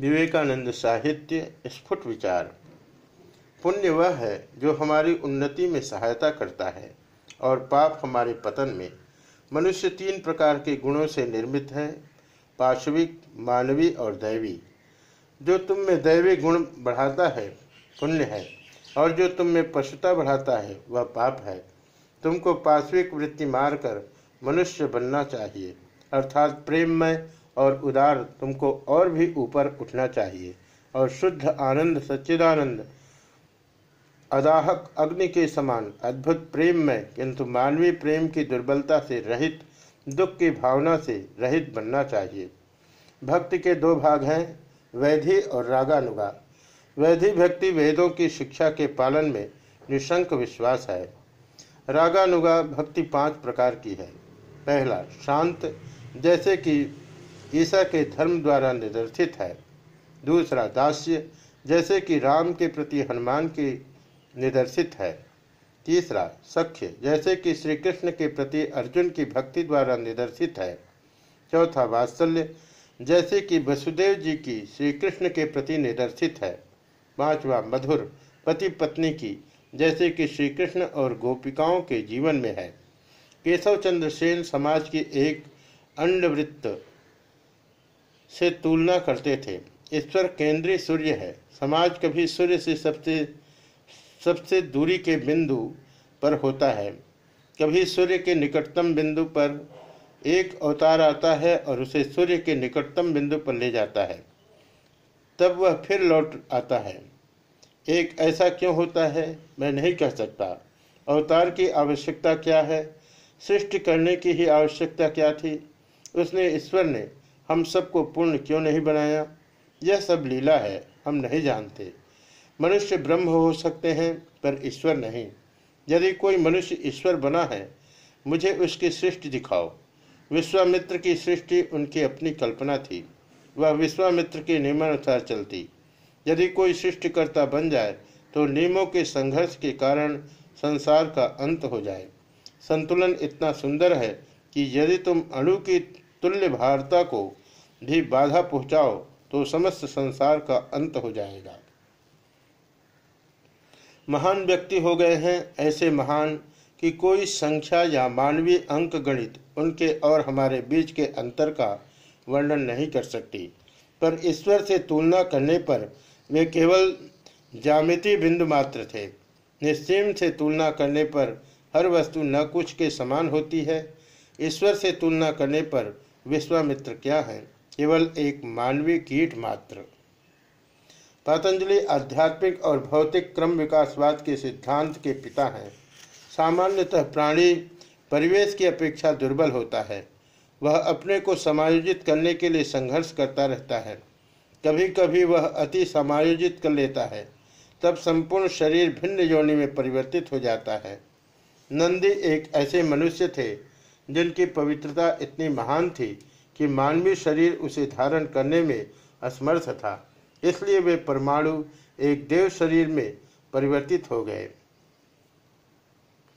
विवेकानंद साहित्य स्फुट विचार। पुण्य वह है जो हमारी उन्नति में सहायता करता है और पाप हमारे पतन में। मनुष्य तीन प्रकार के गुणों से निर्मित है पाशविक मानवी और दैवी। जो तुम में दैवी गुण बढ़ाता है, पुण्य है, और जो तुम में पशुता बढ़ाता है, वह पाप है। तुमको पाश्विक वृत्ति मारकर मनुष्य बनना चाहिए, अर्थात प्रेममय और उदार तुमको और भी ऊपर उठना चाहिए। और शुद्ध आनंद, सच्चिदानंद, अदाहक अग्नि के समान, अद्भुत प्रेम में, किंतु मानवीय प्रेम की दुर्बलता से रहित, दुख की भावना से रहित बनना चाहिए। भक्ति के दो भाग हैं, वैधि और रागानुगा। वैधि भक्ति वेदों की शिक्षा के पालन में निशंक विश्वास है। रागानुगा भक्ति पाँच प्रकार की है। पहला, शांत, जैसे कि ईसा के धर्म द्वारा निदर्शित है। दूसरा दास्य, जैसे कि राम के प्रति हनुमान की निदर्शित है। तीसरा, सख्य, जैसे कि श्री कृष्ण के प्रति अर्जुन की भक्ति द्वारा निदर्शित है। चौथा, वात्सल्य, जैसे कि वसुदेव जी की श्री कृष्ण के प्रति निदर्शित है। पांचवा, मधुर, पति पत्नी की, जैसे कि श्री कृष्ण और गोपिकाओं के जीवन में है। केशव चंद्र सेन समाज की एक अंडवृत्त से तुलना करते थे। ईश्वर केंद्रीय सूर्य है। समाज कभी सूर्य से सबसे सबसे दूरी के बिंदु पर होता है। कभी सूर्य के निकटतम बिंदु पर एक अवतार आता है और उसे सूर्य के निकटतम बिंदु पर ले जाता है। तब वह फिर लौट आता है। एक ऐसा क्यों होता है? मैं नहीं कह सकता। अवतार की आवश्यकता क्या है? सृष्टि करने की ही आवश्यकता क्या थी? उसने ईश्वर ने हम सबको पूर्ण क्यों नहीं बनाया? यह सब लीला है, हम नहीं जानते। मनुष्य ब्रह्म हो सकते हैं, पर ईश्वर नहीं। यदि कोई मनुष्य ईश्वर बना है, मुझे उसकी सृष्टि दिखाओ। विश्वामित्र की सृष्टि उनकी अपनी कल्पना थी। वह विश्वामित्र के नियमानुसार चलती। यदि कोई सृष्टिकर्ता बन जाए तो नियमों के संघर्ष के कारण संसार का अंत हो जाए। संतुलन इतना सुंदर है कि यदि तुम अणु की तुल्य भारता को भी बाधा पहुंचाओ तो समस्त संसार का अंत हो जाएगा। महान व्यक्ति हो गए हैं ऐसे महान कि कोई संख्या या मानवीय अंक गणित उनके और हमारे बीच के अंतर का वर्णन नहीं कर सकती। पर ईश्वर से तुलना करने पर वे केवल जामिति बिंदु मात्र थे। निश्चिम से तुलना करने पर हर वस्तु न कुछ के समान होती है। ईश्वर से तुलना करने पर विश्वामित्र क्या है? केवल एक मानवीय कीट मात्र। पतंजलि आध्यात्मिक और भौतिक क्रम विकासवाद के सिद्धांत के पिता हैं। सामान्यतः प्राणी परिवेश की अपेक्षा दुर्बल होता है। वह अपने को समायोजित करने के लिए संघर्ष करता रहता है। कभी कभी वह अति समायोजित कर लेता है। तब संपूर्ण शरीर भिन्न योनि में परिवर्तित हो जाता है। नंदी एक ऐसे मनुष्य थे जिनकी पवित्रता इतनी महान थी कि मानवीय शरीर उसे धारण करने में असमर्थ था, इसलिए वे परमाणु एक देव शरीर में परिवर्तित हो गए।